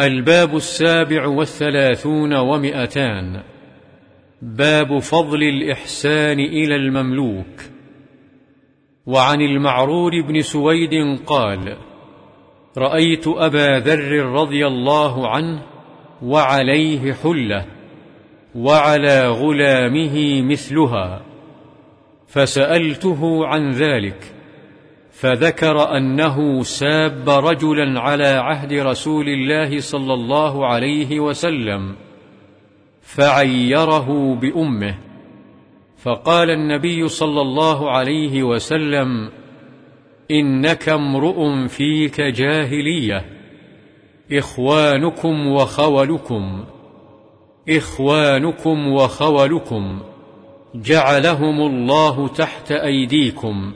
الباب السابع والثلاثون ومئتان. باب فضل الإحسان إلى المملوك. وعن المعرور بن سويد قال رأيت أبا ذر رضي الله عنه وعليه حلة وعلى غلامه مثلها فسألته عن ذلك. فذكر أنه ساب رجلا على عهد رسول الله صلى الله عليه وسلم فعيره بأمه. فقال النبي صلى الله عليه وسلم إنك امرؤ فيك جاهلية إخوانكم وخولكم إخوانكم وخولكم جعلهم الله تحت أيديكم.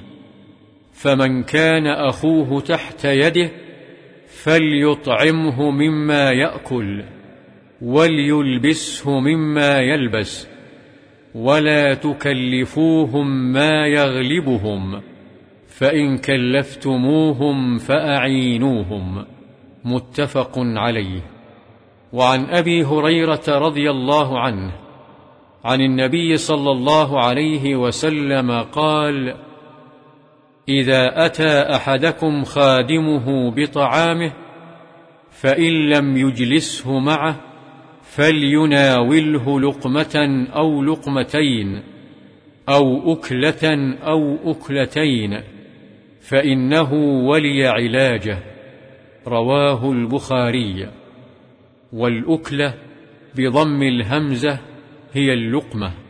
فمن كان أخوه تحت يده فليطعمه مما يأكل وليلبسه مما يلبس ولا تكلفوهم ما يغلبهم فإن كلفتموهم فأعينوهم متفق عليه وعن أبي هريرة رضي الله عنه عن النبي صلى الله عليه وسلم قال إذا أتى أحدكم خادمه بطعامه فإن لم يجلسه معه فليناوله لقمة أو لقمتين أو أكلة أو أكلتين فإنه ولي علاجه. رواه البخاري. والأكلة بضم الهمزة هي اللقمة.